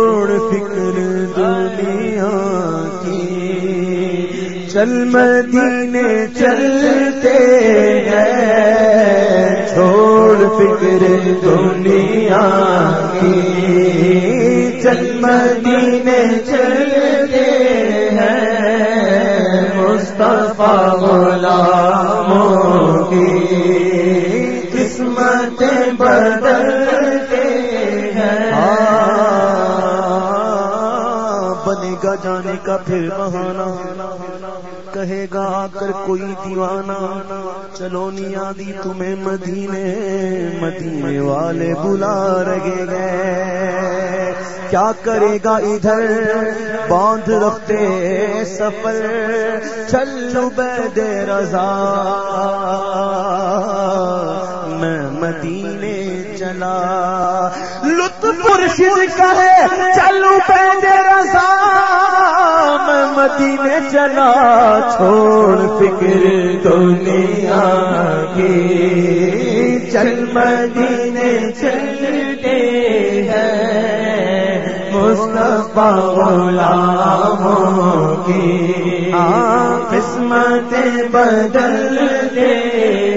فکر دنیا کی۔ چل مدینے چلتے ہیں، چھوڑ فکر دنیا کی۔ چل مدینے چلتے ہیں، مصطفیٰ بنے گا جانے کا پھر بہانا کہے گا آ کر کوئی دیوانہ۔ چلو نیا دی تمہیں مدینے۔ مدینے والے بلا رہے گئے۔ کیا کرے گا ادھر؟ باندھ رکھتے سفر۔ چلو بید رضا۔ میں مدینے چلا لطف پرشد کرے چلو بید رضا میں مدینے چلا چھوڑ فکر دنیا کی۔ چل مدینے چلتے ہیں مصطفیٰ غلاموں کی۔ قسمت بدلتے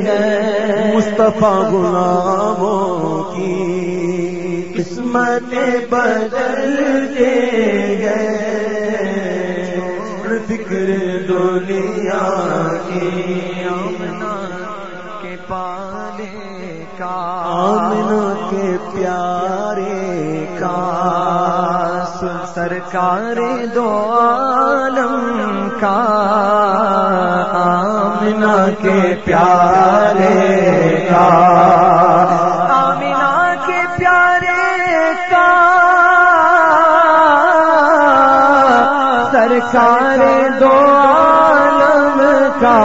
ہیں۔ مصطفیٰ غلاموں کی قسمت بدلتے ہیں فکر دنیا کی آمنا کے پالے کا آمنا کے پیارے کا سرکار دو عالم کا آمنا کے پیارے کا آمنا کے پیارے کا سرکار دو عالم کا۔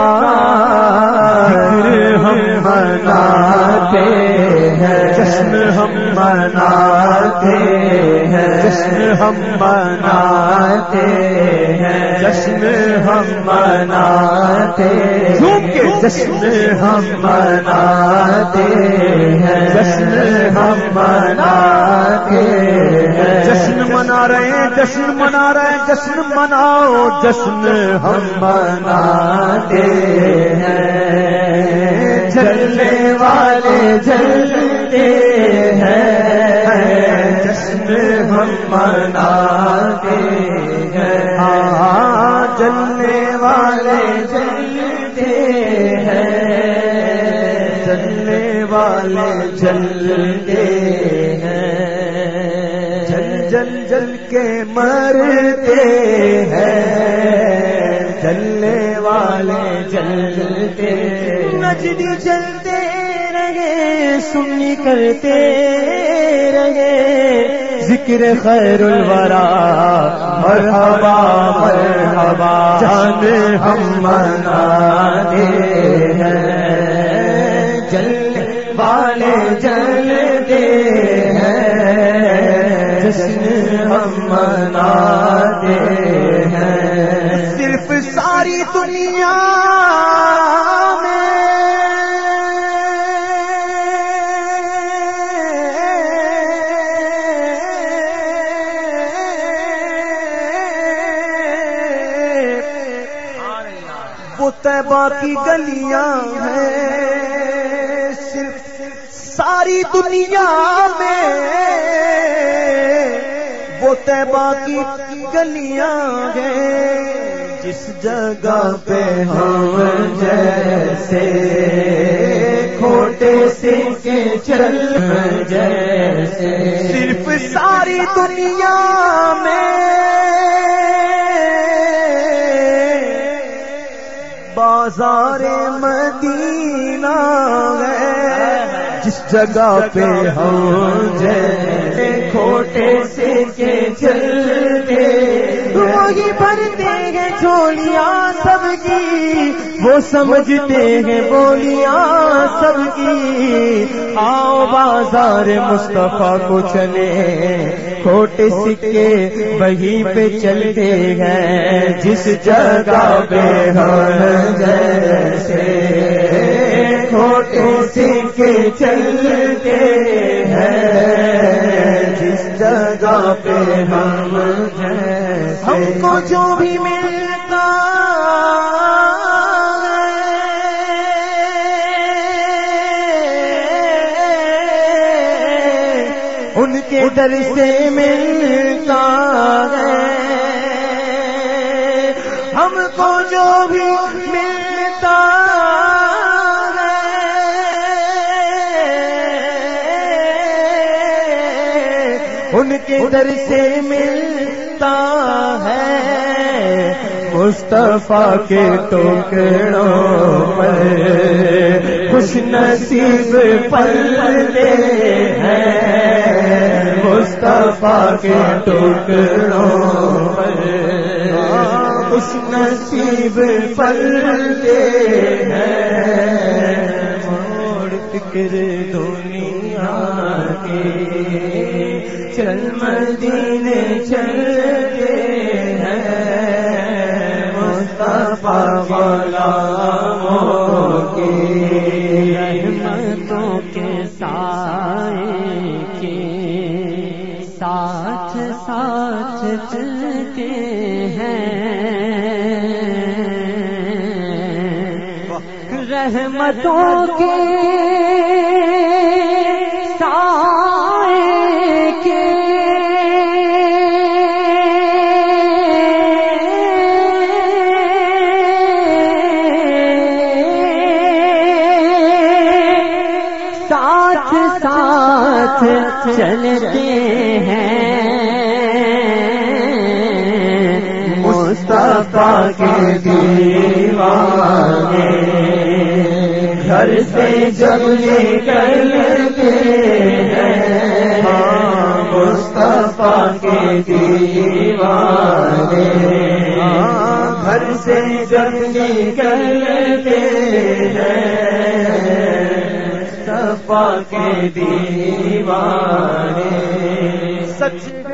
ہم بناتے ہیں جشن ہم مناتے ہیں۔ جشن ہم مناتے ہیں۔ جشن ہم مناتے ہیں۔ جشن ہم مناتے ہیں۔ جشن ہم مناتے ہیں۔ جشن منا رہے ہیں جشن منا رہے ہیں۔ جشن مناؤ جشن ہم مناتے ہیں۔ جلتے ہیں، جشن ہم مناتے ہیں۔ ہاں جلنے والے جلتے ہیں، جلنے والے جلتے ہیں۔ جل جل جل کے مرتے ہیں، جلنے والے جلتے نجدی چلتے رہے، سنی کرتے رہے۔ ذکر خیر الورا مرحبا مرحبا، جان ہم مناتے ہیں۔ جلنے والے جلتے ہیں۔ جشن ہم مناتے ہیں۔ صرف ساری دنیا طیبہ کی گلیاں ہیں، صرف ساری دنیا میں وہ طیبہ کی گلیاں ہیں۔ جس جگہ پہ ہم جیسے کھوٹے سے کے چل جیسے، صرف ساری دنیا میں بازار مدینہ ہے۔ جس جگہ پہ ہم جیسے کھوٹے سے کے چلتے وہی بھرتے ہیں چھولیاں سب کی۔ وہ سمجھتے ہیں بولیاں سب کی۔ آؤ بازار مصطفیٰ کو چلے۔ کھوٹے سکے وہیں پہ چلتے ہیں۔ جس جگہ پہ ہم جیسے۔ کھوٹے سکے چلتے ہیں۔ جگہ پہ ہم ہم کو جو بھی ملتا ان کے در سے ملتا ہے۔ ہم کو جو بھی ان کے در سے ملتا ہے۔ مصطفیٰ کے ٹوکروں پر خوش نصیب پلتے ہیں۔ مصطفیٰ کے ٹوکروں پر خوش نصیب پلتے ہیں۔ فکر دنیا کے چل مدینے چلتے ہیں، مصطفیٰ والا کے رحمتوں کے سائے کے ساتھ ساتھ چلتے رحمتوں کے سائے کے ساتھ ساتھ چلتے ہیں۔ مصطفیٰ کے دیوانے۔ گھر سے جب نکلتے ہیں ہاں، مصطفیٰ کے دیوانے۔ ہاں، گھر سے جب نکلتے ہیں، مصطفیٰ کے دیوانے۔ سچ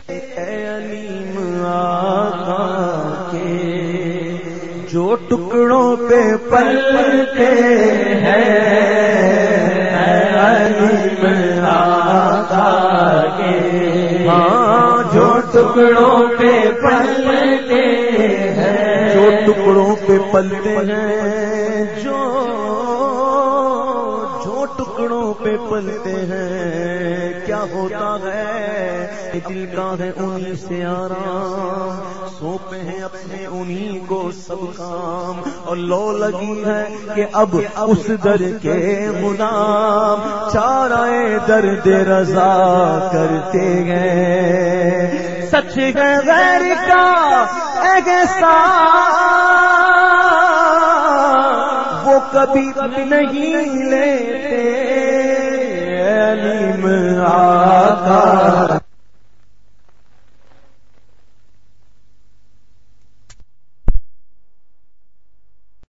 جو ٹکڑوں پہ پلتے ہیں۔ آقا کے ہاں جو ٹکڑوں پہ پلتے ہیں۔ جو ٹکڑوں پہ پلتے ہیں۔ جو ٹکڑوں پہ پلتے ہیں۔ کیا ہوتا ہے دل کا ہے انہیں سے آرام۔ سونپے ہیں اپنے انہیں کو سب کام۔ اور لو لگی ہے کہ اب اس در کے غلام چارائے درد رضا کرتے گئے سچ ہے غیر کا احسان کبھی نہیں لیتے علیم آقا